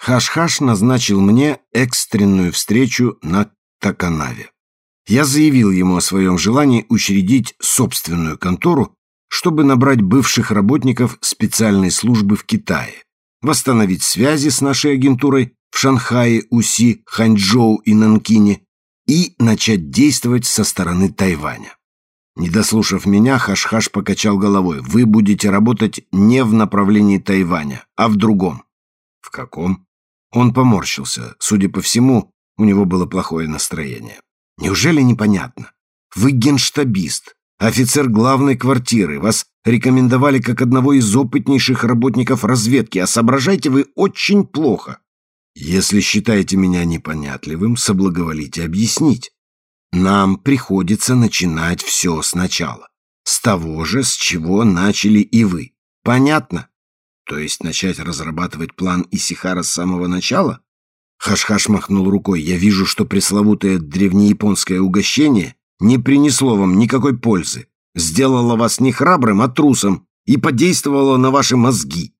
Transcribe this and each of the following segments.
Хаш-Хаш назначил мне экстренную встречу на Таканаве. Я заявил ему о своем желании учредить собственную контору, чтобы набрать бывших работников специальной службы в Китае, восстановить связи с нашей агентурой в Шанхае, Уси, Ханчжоу и Нанкине и начать действовать со стороны Тайваня. Не дослушав меня, Хаш-Хаш покачал головой. «Вы будете работать не в направлении Тайваня, а в другом». «В каком?» Он поморщился. Судя по всему, у него было плохое настроение. «Неужели непонятно? Вы генштабист, офицер главной квартиры. Вас рекомендовали как одного из опытнейших работников разведки, а соображаете вы очень плохо. Если считаете меня непонятливым, соблаговолите объяснить. Нам приходится начинать все сначала. С того же, с чего начали и вы. Понятно? То есть начать разрабатывать план Исихара с самого начала? Хаш-Хаш махнул рукой. Я вижу, что пресловутое древнеяпонское угощение не принесло вам никакой пользы. Сделало вас не храбрым, а трусом и подействовало на ваши мозги.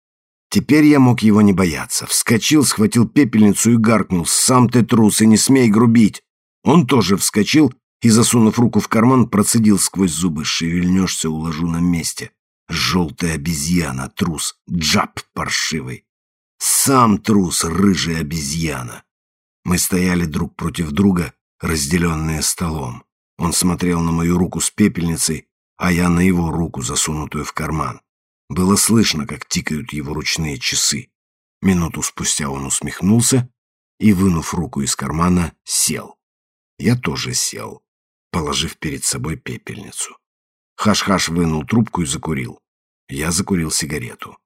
Теперь я мог его не бояться. Вскочил, схватил пепельницу и гаркнул. «Сам ты трус и не смей грубить!» Он тоже вскочил и, засунув руку в карман, процедил сквозь зубы. «Шевельнешься, уложу на месте. Желтая обезьяна, трус, джаб паршивый. Сам трус, рыжая обезьяна». Мы стояли друг против друга, разделенные столом. Он смотрел на мою руку с пепельницей, а я на его руку, засунутую в карман. Было слышно, как тикают его ручные часы. Минуту спустя он усмехнулся и, вынув руку из кармана, сел. Я тоже сел, положив перед собой пепельницу. Хаш-Хаш вынул трубку и закурил. Я закурил сигарету.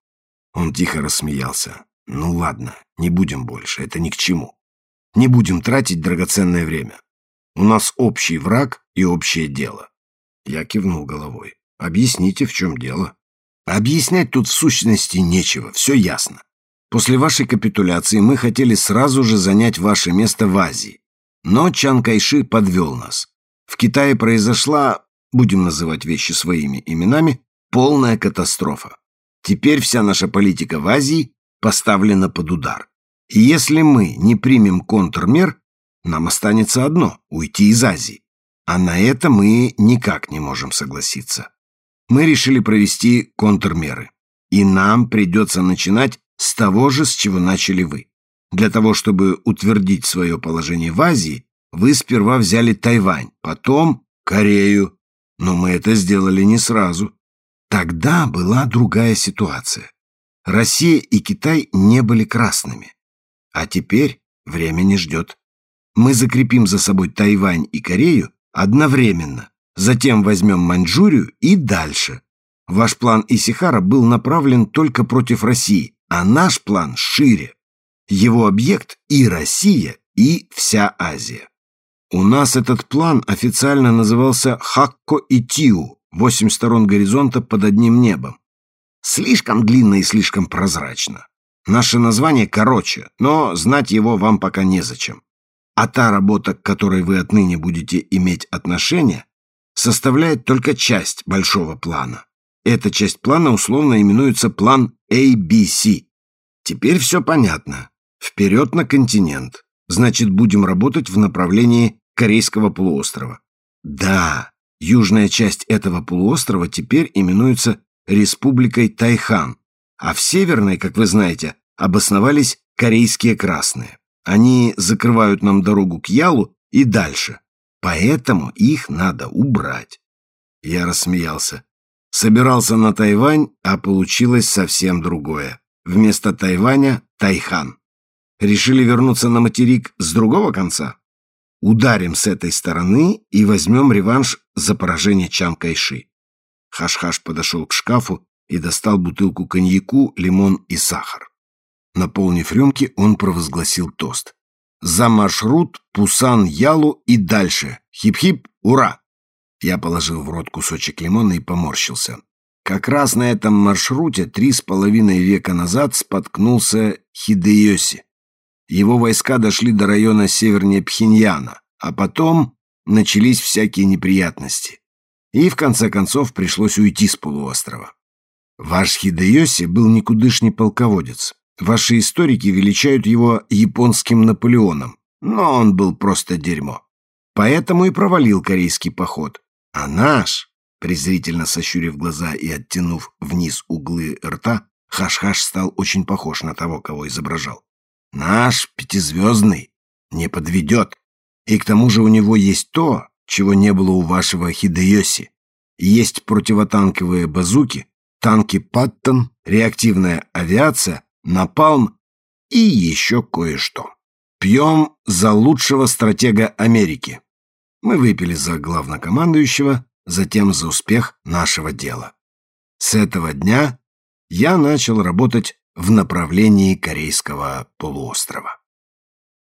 Он тихо рассмеялся. «Ну ладно, не будем больше, это ни к чему. Не будем тратить драгоценное время. У нас общий враг и общее дело». Я кивнул головой. «Объясните, в чем дело?» «Объяснять тут в сущности нечего, все ясно. После вашей капитуляции мы хотели сразу же занять ваше место в Азии. Но Чан Кайши подвел нас. В Китае произошла, будем называть вещи своими именами, полная катастрофа. Теперь вся наша политика в Азии поставлена под удар. И если мы не примем контрмер, нам останется одно – уйти из Азии. А на это мы никак не можем согласиться. Мы решили провести контрмеры. И нам придется начинать с того же, с чего начали вы. Для того, чтобы утвердить свое положение в Азии, вы сперва взяли Тайвань, потом Корею. Но мы это сделали не сразу. Тогда была другая ситуация. Россия и Китай не были красными. А теперь время не ждет. Мы закрепим за собой Тайвань и Корею одновременно, затем возьмем Маньчжурию и дальше. Ваш план Исихара был направлен только против России, а наш план шире. Его объект и Россия, и вся Азия. У нас этот план официально назывался «Хакко и Тиу» – «Восемь сторон горизонта под одним небом». Слишком длинно и слишком прозрачно. Наше название короче, но знать его вам пока незачем. А та работа, к которой вы отныне будете иметь отношение, составляет только часть большого плана. Эта часть плана условно именуется план ABC. Теперь все понятно. Вперед на континент. Значит, будем работать в направлении Корейского полуострова. Да, южная часть этого полуострова теперь именуется Республикой Тайхан, а в северной, как вы знаете, обосновались корейские красные. Они закрывают нам дорогу к Ялу и дальше, поэтому их надо убрать. Я рассмеялся. Собирался на Тайвань, а получилось совсем другое. Вместо Тайваня – Тайхан. Решили вернуться на материк с другого конца? Ударим с этой стороны и возьмем реванш за поражение Чан Кайши. Хаш-Хаш подошел к шкафу и достал бутылку коньяку, лимон и сахар. Наполнив рюмки, он провозгласил тост. «За маршрут Пусан-Ялу и дальше! Хип-хип! Ура!» Я положил в рот кусочек лимона и поморщился. Как раз на этом маршруте три с половиной века назад споткнулся Хидеоси. Его войска дошли до района севернее Пхеньяна, а потом начались всякие неприятности. И в конце концов пришлось уйти с полуострова. Ваш Хидеоси был никудышний полководец, Ваши историки величают его японским Наполеоном, но он был просто дерьмо. Поэтому и провалил корейский поход. А наш, презрительно сощурив глаза и оттянув вниз углы рта, Хаш-Хаш стал очень похож на того, кого изображал. Наш пятизвездный не подведет. И к тому же у него есть то, чего не было у вашего Хидеоси. Есть противотанковые базуки, танки Паттон, реактивная авиация, напалм и еще кое-что. Пьем за лучшего стратега Америки. Мы выпили за главнокомандующего, затем за успех нашего дела. С этого дня я начал работать в направлении Корейского полуострова.